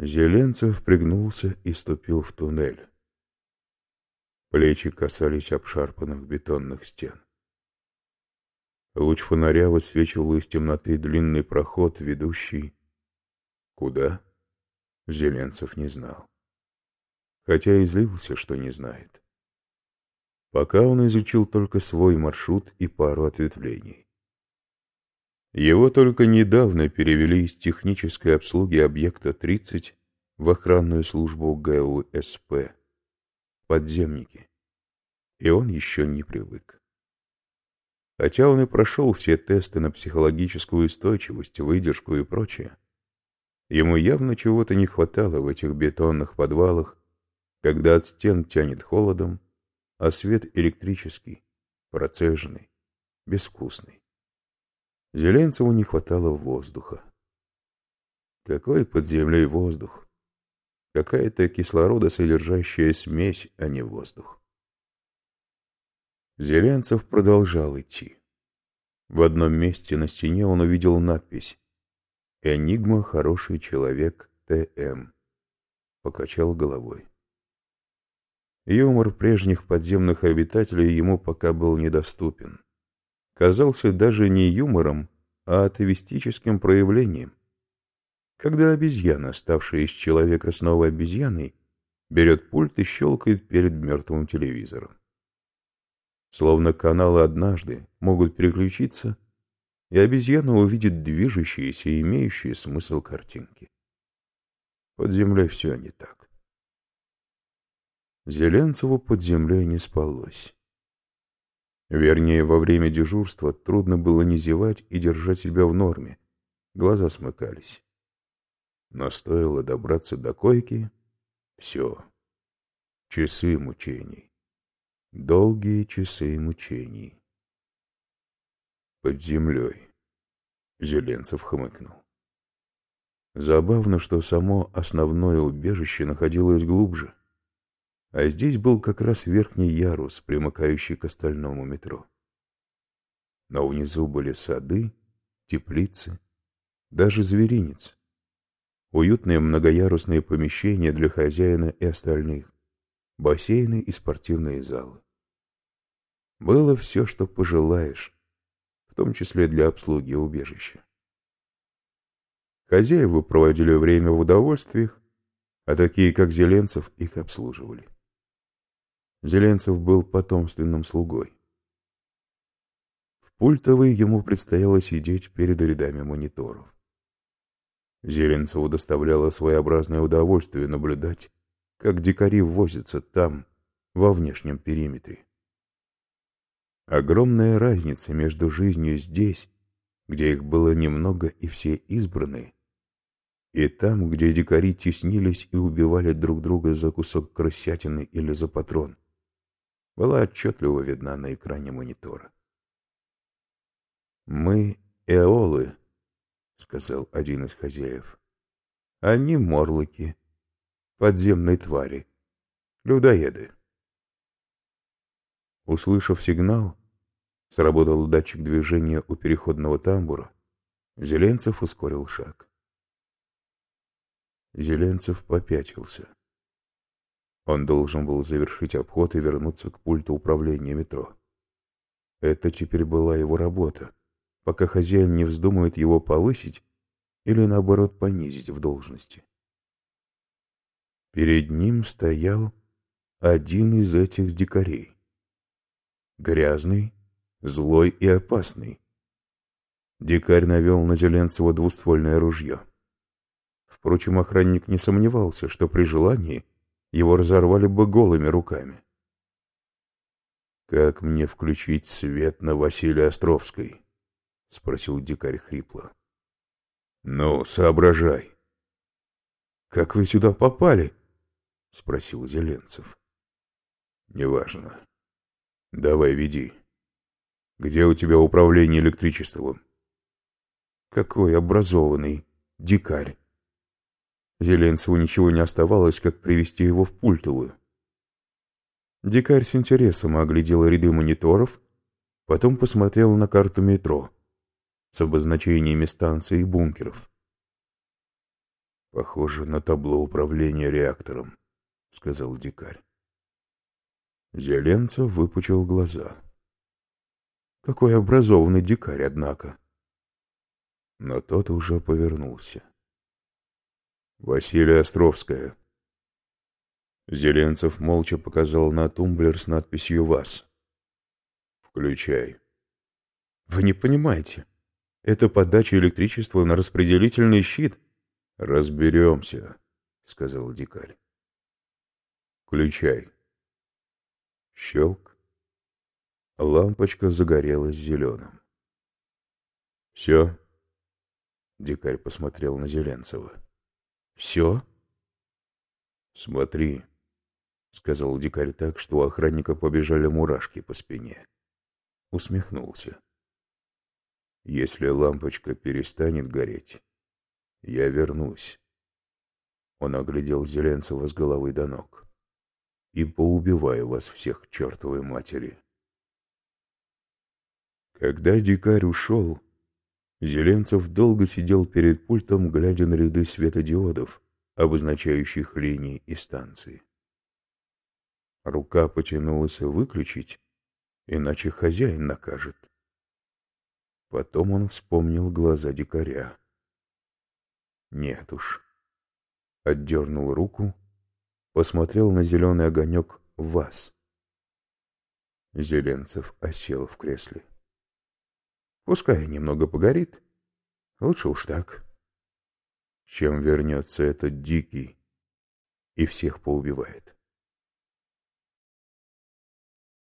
Зеленцев пригнулся и ступил в туннель. Плечи касались обшарпанных бетонных стен. Луч фонаря высвечивал из темноты длинный проход, ведущий... Куда? Зеленцев не знал. Хотя и злился, что не знает. Пока он изучил только свой маршрут и пару ответвлений. Его только недавно перевели из технической обслуги объекта 30 в охранную службу ГУСП, подземники, и он еще не привык. Хотя он и прошел все тесты на психологическую устойчивость, выдержку и прочее, ему явно чего-то не хватало в этих бетонных подвалах, когда от стен тянет холодом, а свет электрический, процеженный, безвкусный. Зеленцеву не хватало воздуха. Какой под землей воздух? Какая-то кислородосодержащая смесь, а не воздух. Зеленцев продолжал идти. В одном месте на стене он увидел надпись «Энигма хороший человек Т.М.» Покачал головой. Юмор прежних подземных обитателей ему пока был недоступен казался даже не юмором, а атовистическим проявлением. Когда обезьяна, ставшая из человека снова обезьяной, берет пульт и щелкает перед мертвым телевизором. Словно каналы однажды могут переключиться, и обезьяна увидит движущиеся и имеющие смысл картинки. Под землей все не так. Зеленцеву под землей не спалось. Вернее, во время дежурства трудно было не зевать и держать себя в норме. Глаза смыкались. Но стоило добраться до койки — все. Часы мучений. Долгие часы мучений. Под землей. Зеленцев хмыкнул. Забавно, что само основное убежище находилось глубже а здесь был как раз верхний ярус, примыкающий к остальному метро. Но внизу были сады, теплицы, даже зверинец. Уютные многоярусные помещения для хозяина и остальных, бассейны и спортивные залы. Было все, что пожелаешь, в том числе для обслуги убежища. Хозяева проводили время в удовольствиях, а такие, как Зеленцев, их обслуживали. Зеленцев был потомственным слугой. В пультовой ему предстояло сидеть перед рядами мониторов. Зеленцеву доставляло своеобразное удовольствие наблюдать, как дикари возятся там, во внешнем периметре. Огромная разница между жизнью здесь, где их было немного и все избранные, и там, где дикари теснились и убивали друг друга за кусок крысятины или за патрон была отчетливо видна на экране монитора. «Мы эолы», — сказал один из хозяев. «Они морлоки, подземные твари, людоеды». Услышав сигнал, сработал датчик движения у переходного тамбура, Зеленцев ускорил шаг. Зеленцев попятился. Он должен был завершить обход и вернуться к пульту управления метро. Это теперь была его работа, пока хозяин не вздумает его повысить или, наоборот, понизить в должности. Перед ним стоял один из этих дикарей. Грязный, злой и опасный. Дикарь навел на Зеленцева двуствольное ружье. Впрочем, охранник не сомневался, что при желании его разорвали бы голыми руками. «Как мне включить свет на Василия Островской?» — спросил дикарь хрипло. «Ну, соображай». «Как вы сюда попали?» — спросил Зеленцев. «Неважно. Давай веди. Где у тебя управление электричеством?» «Какой образованный дикарь!» Зеленцеву ничего не оставалось, как привести его в пультовую. Дикарь с интересом оглядел ряды мониторов, потом посмотрел на карту метро с обозначениями станций и бункеров. Похоже на табло управления реактором, сказал дикарь. Зеленцев выпучил глаза. Какой образованный дикарь, однако. Но тот уже повернулся. Василия Островская. Зеленцев молча показал на тумблер с надписью «ВАЗ». «Включай». «Вы не понимаете. Это подача электричества на распределительный щит». «Разберемся», — сказал дикарь. «Включай». Щелк. Лампочка загорелась зеленым. «Все?» Дикарь посмотрел на Зеленцева. «Все?» «Смотри», — сказал дикарь так, что у охранника побежали мурашки по спине. Усмехнулся. «Если лампочка перестанет гореть, я вернусь». Он оглядел Зеленцева с головы до ног. «И поубиваю вас всех чертовой матери». Когда дикарь ушел, Зеленцев долго сидел перед пультом, глядя на ряды светодиодов, обозначающих линии и станции. Рука потянулась выключить, иначе хозяин накажет. Потом он вспомнил глаза дикаря. Нет уж. Отдернул руку, посмотрел на зеленый огонек вас. Зеленцев осел в кресле. Пускай немного погорит. Лучше уж так. Чем вернется этот дикий и всех поубивает.